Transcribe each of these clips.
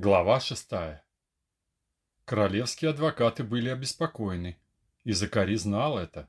Глава шестая. Королевские адвокаты были обеспокоены, и Закари знал это.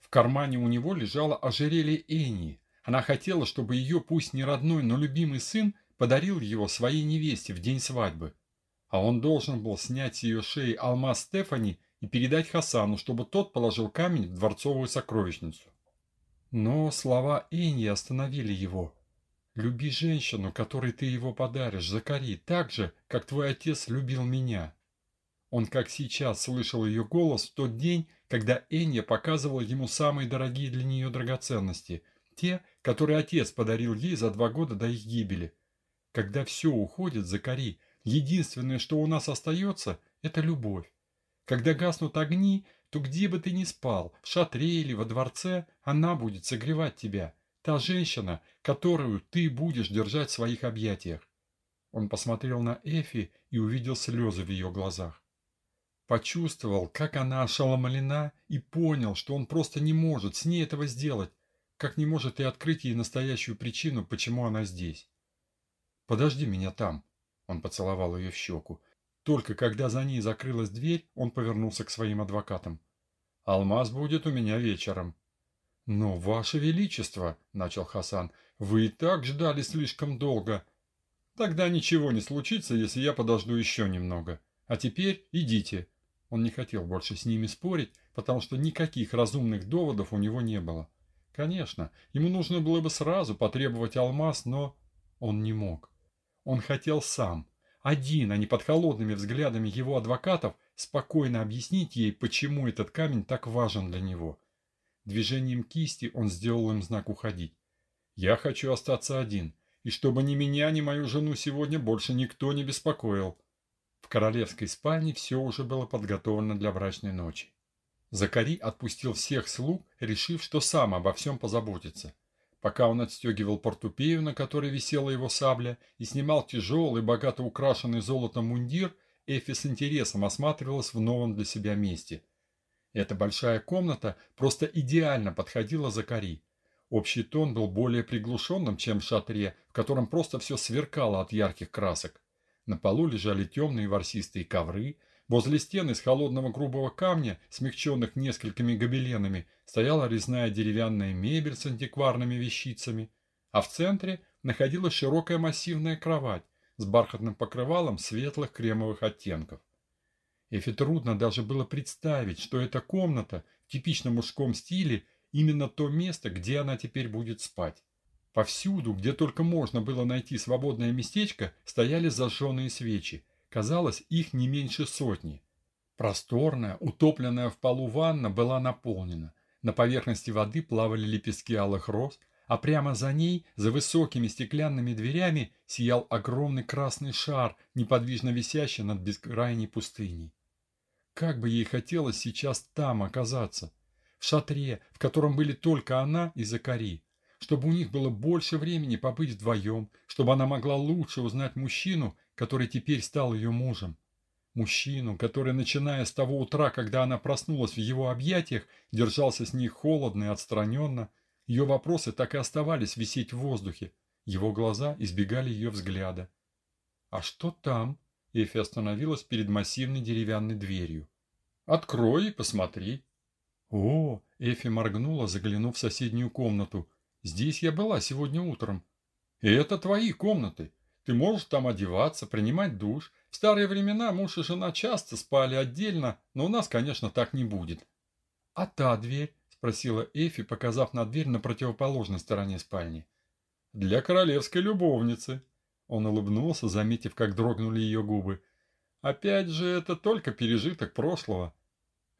В кармане у него лежало ожерелье Эни. Она хотела, чтобы ее пусть не родной, но любимый сын подарил его своей невесте в день свадьбы. А он должен был снять с ее шеи алмаз Стефани и передать Хасану, чтобы тот положил камень в дворцовую сокровищницу. Но слова Эни остановили его – Люби женщину, которой ты его подаришь, Закари, так же, как твой отец любил меня. Он как сейчас слышал ее голос в тот день, когда Энья показывала ему самые дорогие для нее драгоценности, те, которые отец подарил ей за два года до их гибели. Когда все уходит, Закари, единственное, что у нас остается, это любовь. Когда гаснут огни, то где бы ты ни спал, в шатре или во дворце, она будет согревать тебя – Та женщина, которую ты будешь держать в своих объятиях. Он посмотрел на Эфи и увидел слезы в ее глазах. Почувствовал, как она ошеломлена и понял, что он просто не может с ней этого сделать, как не может и открыть ей настоящую причину, почему она здесь. «Подожди меня там», — он поцеловал ее в щеку. Только когда за ней закрылась дверь, он повернулся к своим адвокатам. «Алмаз будет у меня вечером», «Но, Ваше Величество», — начал Хасан, — «вы и так ждали слишком долго». «Тогда ничего не случится, если я подожду еще немного. А теперь идите». Он не хотел больше с ними спорить, потому что никаких разумных доводов у него не было. Конечно, ему нужно было бы сразу потребовать алмаз, но он не мог. Он хотел сам, один, а не под холодными взглядами его адвокатов, спокойно объяснить ей, почему этот камень так важен для него. Движением кисти он сделал им знак уходить. «Я хочу остаться один, и чтобы ни меня, ни мою жену сегодня больше никто не беспокоил». В королевской спальне все уже было подготовлено для брачной ночи. Закари отпустил всех слуг, решив, что сам обо всем позаботится. Пока он отстегивал портупею, на которой висела его сабля, и снимал тяжелый, богато украшенный золотом мундир, Эфи с интересом осматривалась в новом для себя месте – эта большая комната просто идеально подходила Закари. Общий тон был более приглушенным, чем в шатре, в котором просто все сверкало от ярких красок. На полу лежали темные ворсистые ковры, возле стены из холодного грубого камня, смягченных несколькими гобеленами, стояла резная деревянная мебель с антикварными вещицами, а в центре находилась широкая массивная кровать с бархатным покрывалом светлых кремовых оттенков. Эфи трудно даже было представить, что эта комната в типичном мужском стиле именно то место, где она теперь будет спать. Повсюду, где только можно было найти свободное местечко, стояли зажженные свечи. Казалось, их не меньше сотни. Просторная, утопленная в полу ванна была наполнена. На поверхности воды плавали лепестки алых роз, а прямо за ней, за высокими стеклянными дверями, сиял огромный красный шар, неподвижно висящий над бескрайней пустыней. Как бы ей хотелось сейчас там оказаться, в шатре, в котором были только она и Закари, чтобы у них было больше времени побыть вдвоем, чтобы она могла лучше узнать мужчину, который теперь стал ее мужем. Мужчину, который, начиная с того утра, когда она проснулась в его объятиях, держался с ней холодно и отстраненно. Ее вопросы так и оставались висеть в воздухе. Его глаза избегали ее взгляда. «А что там?» Эфи остановилась перед массивной деревянной дверью. «Открой и посмотри». «О!» – Эфи моргнула, заглянув в соседнюю комнату. «Здесь я была сегодня утром». «Это твои комнаты. Ты можешь там одеваться, принимать душ. В старые времена муж и жена часто спали отдельно, но у нас, конечно, так не будет». «А та дверь?» – спросила Эфи, показав на дверь на противоположной стороне спальни. «Для королевской любовницы», он улыбнулся, заметив, как дрогнули ее губы. «Опять же, это только пережиток прошлого».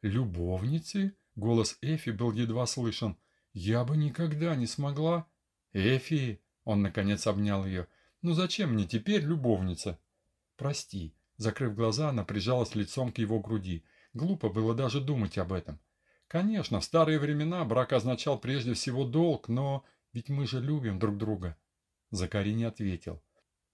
«Любовницы?» — голос Эфи был едва слышен. «Я бы никогда не смогла...» «Эфи!» — он, наконец, обнял ее. «Ну зачем мне теперь любовница?» «Прости». Закрыв глаза, она прижалась лицом к его груди. Глупо было даже думать об этом. Конечно, в старые времена брак означал прежде всего долг, но ведь мы же любим друг друга. Закари не ответил.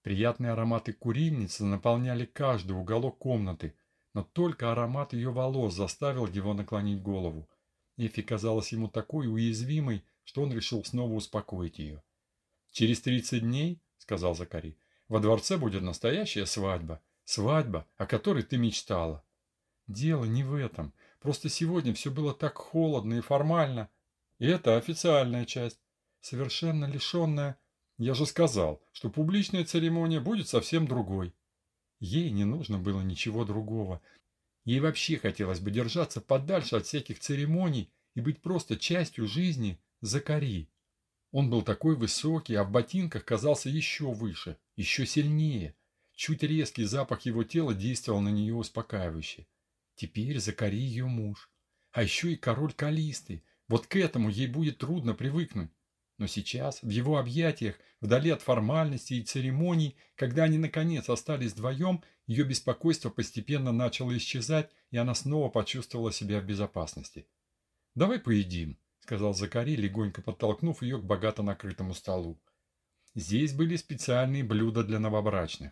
Приятные ароматы курильницы наполняли каждый уголок комнаты, но только аромат ее волос заставил его наклонить голову. Эфи казалась ему такой уязвимой, что он решил снова успокоить ее. «Через тридцать дней, — сказал Закари, — во дворце будет настоящая свадьба. Свадьба, о которой ты мечтала. Дело не в этом. Просто сегодня все было так холодно и формально. И это официальная часть. Совершенно лишенная... Я же сказал, что публичная церемония будет совсем другой. Ей не нужно было ничего другого. Ей вообще хотелось бы держаться подальше от всяких церемоний и быть просто частью жизни Закари. Он был такой высокий, а в ботинках казался еще выше, еще сильнее. Чуть резкий запах его тела действовал на нее успокаивающе. Теперь Закари ее муж. А еще и король Калисты. Вот к этому ей будет трудно привыкнуть. Но сейчас, в его объятиях, вдали от формальностей и церемоний, когда они наконец остались вдвоем, ее беспокойство постепенно начало исчезать, и она снова почувствовала себя в безопасности. «Давай поедим», — сказал Закари, легонько подтолкнув ее к богато накрытому столу. Здесь были специальные блюда для новобрачных.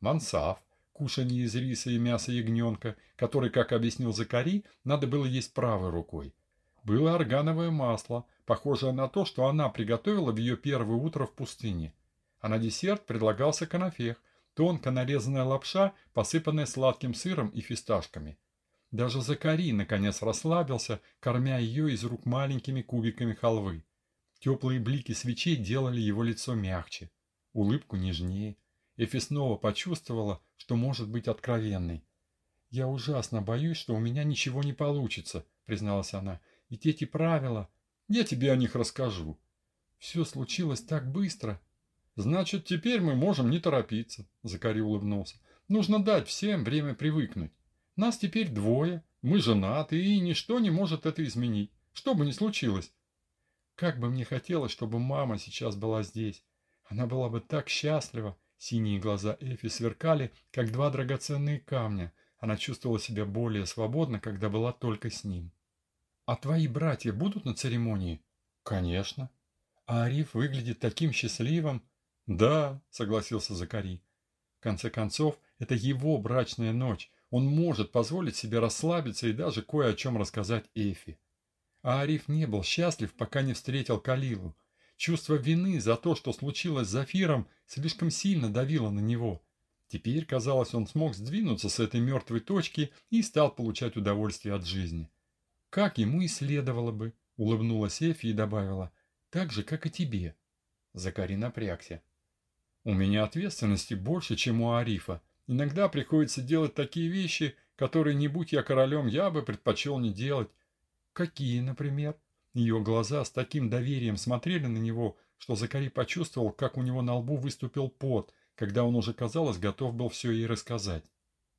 Мансав, кушанье из риса и мяса ягненка, который, как объяснил Закари, надо было есть правой рукой. Было органовое масло, похожее на то, что она приготовила в ее первое утро в пустыне. А на десерт предлагался канафех, тонко нарезанная лапша, посыпанная сладким сыром и фисташками. Даже Закари наконец расслабился, кормя ее из рук маленькими кубиками халвы. Теплые блики свечей делали его лицо мягче, улыбку нежнее. Эфи снова почувствовала, что может быть откровенной. «Я ужасно боюсь, что у меня ничего не получится», — призналась она. «Ведь эти правила...» «Я тебе о них расскажу». «Все случилось так быстро». «Значит, теперь мы можем не торопиться», — Закари улыбнулся. «Нужно дать всем время привыкнуть. Нас теперь двое, мы женаты, и ничто не может это изменить, что бы ни случилось. Как бы мне хотелось, чтобы мама сейчас была здесь. Она была бы так счастлива. Синие глаза Эфи сверкали, как два драгоценные камня. Она чувствовала себя более свободно, когда была только с ним. «А твои братья будут на церемонии?» «Конечно». «А Ариф выглядит таким счастливым?» «Да», — согласился Закари. В конце концов, это его брачная ночь. Он может позволить себе расслабиться и даже кое о чем рассказать Эфи. А Ариф не был счастлив, пока не встретил Калилу. Чувство вины за то, что случилось с Зафиром, слишком сильно давило на него. Теперь, казалось, он смог сдвинуться с этой мертвой точки и стал получать удовольствие от жизни. «Как ему и следовало бы», — улыбнулась Эфи и добавила, «так же, как и тебе». Закари напрягся. «У меня ответственности больше, чем у Арифа. Иногда приходится делать такие вещи, которые, не будь я королем, я бы предпочел не делать. Какие, например? Ее глаза с таким доверием смотрели на него, что Закари почувствовал, как у него на лбу выступил пот, когда он уже, казалось, готов был все ей рассказать.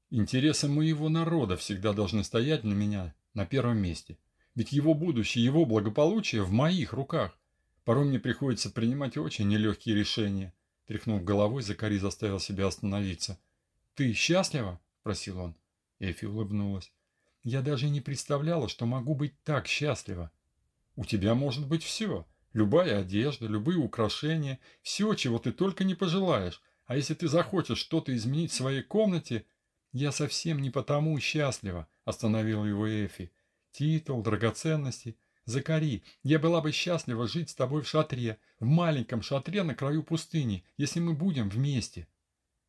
Интересы моего народа всегда должны стоять на меня на первом месте. Ведь его будущее, его благополучие в моих руках. Порой мне приходится принимать очень нелегкие решения. Тряхнув головой, Закари заставил себя остановиться. «Ты счастлива?» – спросил он. Эфи улыбнулась. Я даже не представляла, что могу быть так счастлива. У тебя может быть все. Любая одежда, любые украшения, все, чего ты только не пожелаешь. А если ты захочешь что-то изменить в своей комнате... Я совсем не потому счастлива, остановила его Эфи. Титул, драгоценности. Закари, я была бы счастлива жить с тобой в шатре, в маленьком шатре на краю пустыни, если мы будем вместе.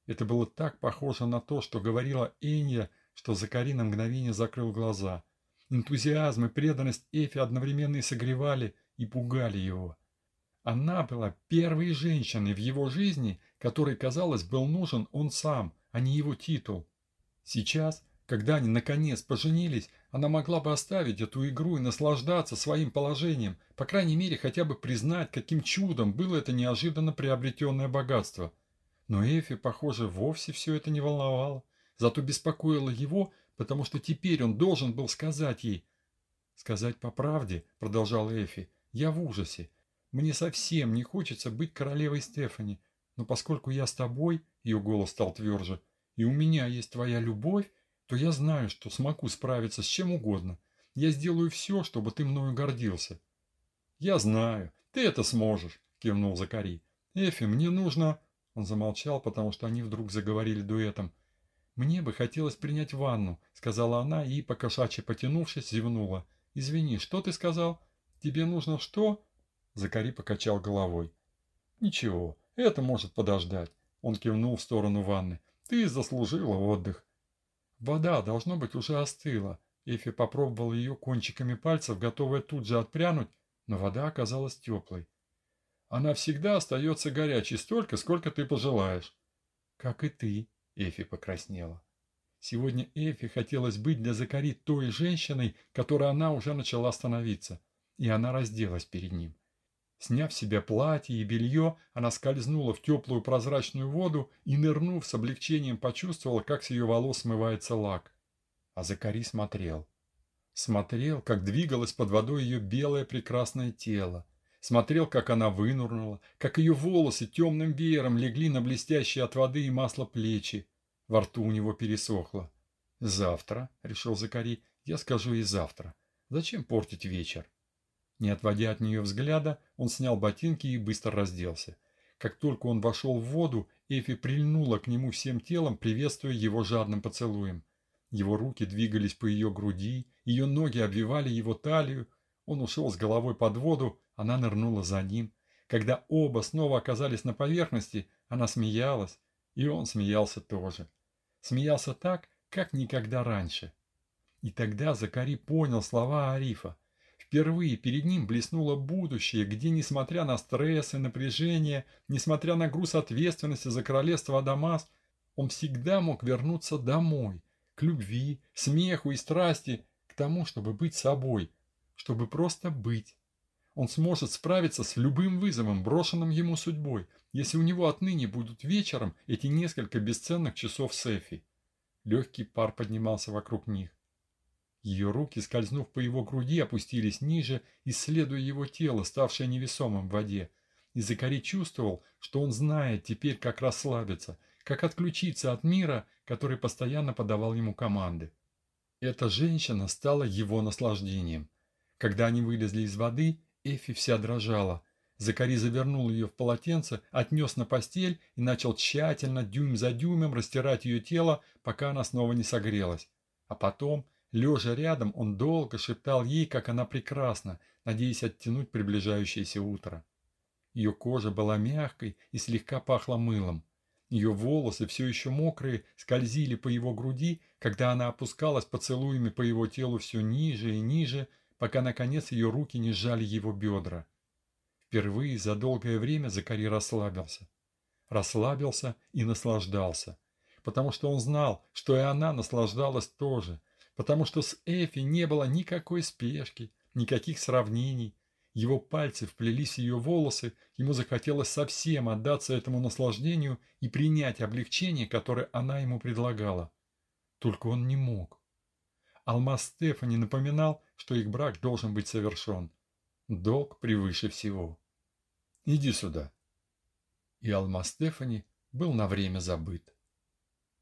Это было так похоже на то, что говорила Энья, что Закари на мгновение закрыл глаза. Энтузиазм и преданность Эфи одновременно и согревали, и пугали его. Она была первой женщиной в его жизни, которой, казалось, был нужен он сам, а не его титул. Сейчас, когда они наконец поженились, она могла бы оставить эту игру и наслаждаться своим положением, по крайней мере хотя бы признать, каким чудом было это неожиданно приобретенное богатство. Но Эфи, похоже, вовсе все это не волновало зато беспокоило его, потому что теперь он должен был сказать ей. «Сказать по правде», — продолжала Эфи, — «я в ужасе. Мне совсем не хочется быть королевой Стефани, но поскольку я с тобой, — ее голос стал тверже, — и у меня есть твоя любовь, то я знаю, что смогу справиться с чем угодно. Я сделаю все, чтобы ты мною гордился». «Я знаю, ты это сможешь», — кивнул Закари. «Эфи, мне нужно...» Он замолчал, потому что они вдруг заговорили дуэтом. «Мне бы хотелось принять ванну», — сказала она и, по-кошачьи потянувшись, зевнула. «Извини, что ты сказал? Тебе нужно что?» Закари покачал головой. «Ничего, это может подождать. Он кивнул в сторону ванны. «Ты заслужила отдых». Вода, должно быть, уже остыла. Эфи попробовал ее кончиками пальцев, готовая тут же отпрянуть, но вода оказалась теплой. Она всегда остается горячей столько, сколько ты пожелаешь. Как и ты, Эфи покраснела. Сегодня Эфи хотелось быть для Закари той женщиной, которой она уже начала становиться, и она разделась перед ним. Сняв с себя платье и белье, она скользнула в теплую прозрачную воду и, нырнув с облегчением, почувствовала, как с ее волос смывается лак. А Закари смотрел. Смотрел, как двигалось под водой ее белое прекрасное тело. Смотрел, как она вынурнула, как ее волосы темным веером легли на блестящие от воды и масла плечи. Во рту у него пересохло. «Завтра», — решил Закари, — «я скажу и завтра. Зачем портить вечер?» Не отводя от нее взгляда, он снял ботинки и быстро разделся. Как только он вошел в воду, Эфи прильнула к нему всем телом, приветствуя его жадным поцелуем. Его руки двигались по ее груди, ее ноги обвивали его талию. Он ушел с головой под воду, она нырнула за ним. Когда оба снова оказались на поверхности, она смеялась, и он смеялся тоже. Смеялся так, как никогда раньше. И тогда Закари понял слова Арифа. Впервые перед ним блеснуло будущее, где, несмотря на стресс и напряжение, несмотря на груз ответственности за королевство Адамас, он всегда мог вернуться домой, к любви, смеху и страсти, к тому, чтобы быть собой, чтобы просто быть. Он сможет справиться с любым вызовом, брошенным ему судьбой, если у него отныне будут вечером эти несколько бесценных часов с Эфи. Легкий пар поднимался вокруг них. Ее руки, скользнув по его груди, опустились ниже, исследуя его тело, ставшее невесомым в воде. И Закари чувствовал, что он знает теперь, как расслабиться, как отключиться от мира, который постоянно подавал ему команды. Эта женщина стала его наслаждением. Когда они вылезли из воды, Эфи вся дрожала. Закари завернул ее в полотенце, отнес на постель и начал тщательно, дюйм за дюймом, растирать ее тело, пока она снова не согрелась. А потом Лежа рядом, он долго шептал ей, как она прекрасна, надеясь оттянуть приближающееся утро. Ее кожа была мягкой и слегка пахла мылом. Ее волосы, все еще мокрые, скользили по его груди, когда она опускалась поцелуями по его телу все ниже и ниже, пока, наконец, ее руки не сжали его бедра. Впервые за долгое время Закари расслабился. Расслабился и наслаждался, потому что он знал, что и она наслаждалась тоже – потому что с Эфи не было никакой спешки, никаких сравнений. Его пальцы вплелись в ее волосы, ему захотелось совсем отдаться этому наслаждению и принять облегчение, которое она ему предлагала. Только он не мог. Алмаз Стефани напоминал, что их брак должен быть совершен. Долг превыше всего. «Иди сюда». И Алмаз Стефани был на время забыт.